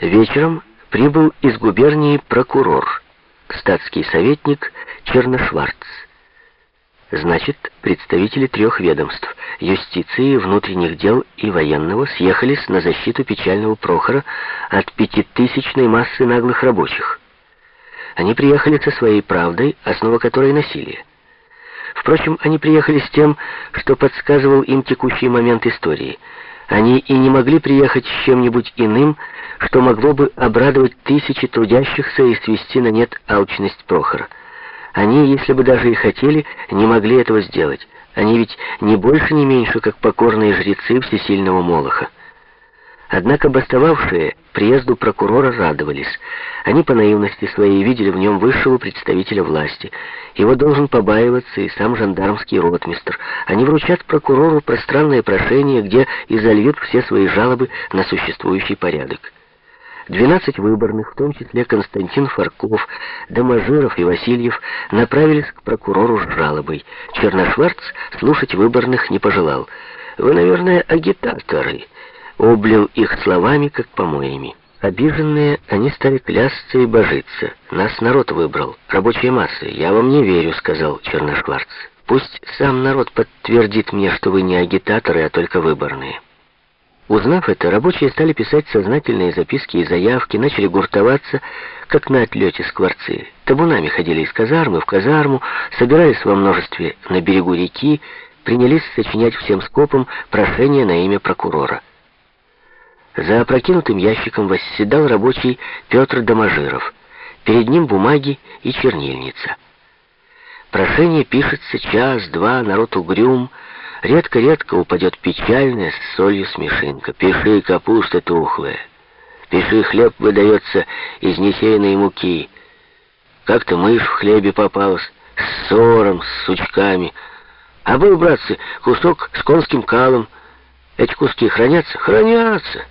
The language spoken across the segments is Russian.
Вечером прибыл из губернии прокурор, статский советник Черношварц. Значит, представители трех ведомств – юстиции, внутренних дел и военного – съехались на защиту печального Прохора от пятитысячной массы наглых рабочих. Они приехали со своей правдой, основа которой – насилие. Впрочем, они приехали с тем, что подсказывал им текущий момент истории – они и не могли приехать с чем-нибудь иным, что могло бы обрадовать тысячи трудящихся и свести на нет алчность Прохора. Они, если бы даже и хотели, не могли этого сделать. Они ведь не больше, не меньше, как покорные жрецы всесильного Молоха. Однако бастовавшие приезду прокурора радовались. Они по наивности своей видели в нем высшего представителя власти. Его должен побаиваться и сам жандармский ротмистр. Они вручат прокурору пространное прошение, где и зальют все свои жалобы на существующий порядок. Двенадцать выборных, в том числе Константин Фарков, Доможиров и Васильев, направились к прокурору с жалобой. Черношварц слушать выборных не пожелал. «Вы, наверное, агитаторы», облил их словами, как помоями. Обиженные, они стали клясться и божиться. Нас народ выбрал, рабочая масса. Я вам не верю, сказал Черношкварц. Пусть сам народ подтвердит мне, что вы не агитаторы, а только выборные. Узнав это, рабочие стали писать сознательные записки и заявки, начали гуртоваться, как на отлете скворцы. Табунами ходили из казармы в казарму, собирались во множестве на берегу реки, принялись сочинять всем скопом прошение на имя прокурора. За опрокинутым ящиком восседал рабочий Петр Доможиров. Перед ним бумаги и чернильница. Прошение пишется час-два, народ угрюм. Редко-редко упадет печальная с солью смешинка. Пиши, капуста тухлая. Пиши, хлеб выдается из несеянной муки. Как-то мышь в хлебе попалась, с сором, с сучками. А был, братцы, кусок с конским калом. Эти куски хранятся? Хранятся.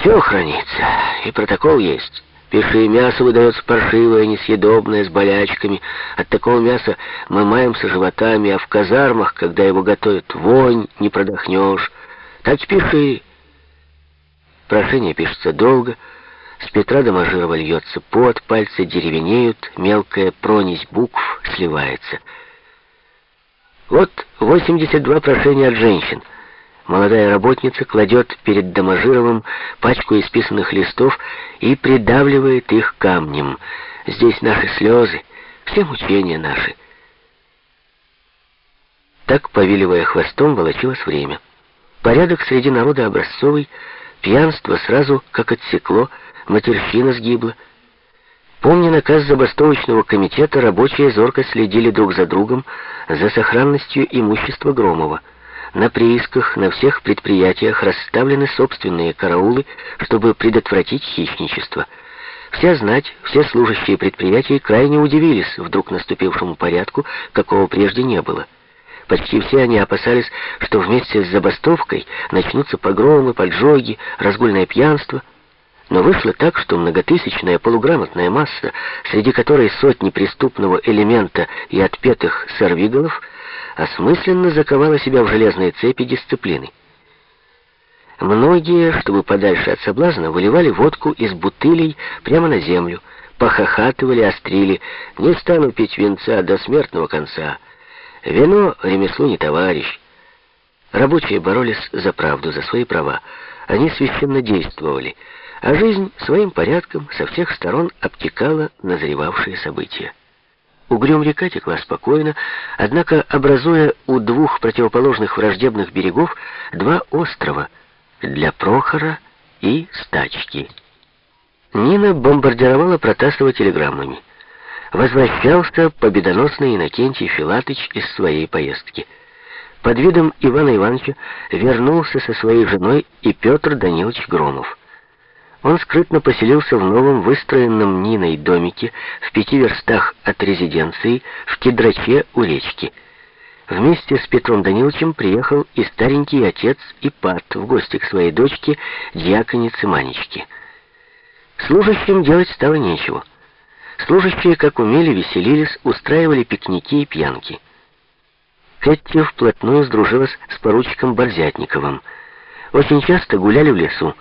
Все хранится, и протокол есть. Пиши, мясо выдается паршивое, несъедобное, с болячками. От такого мяса мы маемся животами, а в казармах, когда его готовят, вонь, не продохнешь. Так пиши. Прошение пишется долго. С Петра до Мажирова льется пот, пальцы деревенеют, мелкая пронись букв сливается. Вот 82 прошения от женщин — Молодая работница кладет перед Доможировым пачку исписанных листов и придавливает их камнем. Здесь наши слезы, все мучения наши. Так, повиливая хвостом, волочилось время. Порядок среди народа образцовый, пьянство сразу как отсекло, матерщина сгибла. Помня наказ забастовочного комитета, рабочие зорко следили друг за другом за сохранностью имущества Громова. На приисках на всех предприятиях расставлены собственные караулы, чтобы предотвратить хищничество. Вся знать, все служащие предприятий крайне удивились вдруг наступившему порядку, какого прежде не было. Почти все они опасались, что вместе с забастовкой начнутся погромы, поджоги, разгульное пьянство. Но вышло так, что многотысячная полуграмотная масса, среди которой сотни преступного элемента и отпетых сорвиголов, осмысленно заковала себя в железные цепи дисциплины. Многие, чтобы подальше от соблазна, выливали водку из бутылей прямо на землю, похохатывали, острили. «Не стану пить венца до смертного конца. Вино ремеслу не товарищ». Рабочие боролись за правду, за свои права. Они священно действовали, а жизнь своим порядком со всех сторон обтекала назревавшие события. Угрюм-река текла спокойно, однако образуя у двух противоположных враждебных берегов два острова для Прохора и Стачки. Нина бомбардировала Протасова телеграммами. Возвращался победоносный Иннокентий Филатыч из своей поездки. Под видом Ивана Ивановича вернулся со своей женой и Петр Данилович Громов. Он скрытно поселился в новом выстроенном Ниной домике в пяти верстах от резиденции в Кедраче у речки. Вместе с Петром Даниловичем приехал и старенький отец Ипат в гости к своей дочке, дьяконице Манечке. Служащим делать стало нечего. Служащие, как умели, веселились, устраивали пикники и пьянки. Кэти вплотную сдружилась с поручиком Борзятниковым. Очень часто гуляли в лесу,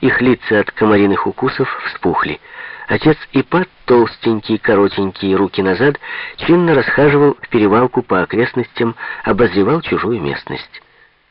Их лица от комариных укусов вспухли. Отец Ипат, толстенький, коротенький, руки назад, чинно расхаживал в перевалку по окрестностям, обозревал чужую местность.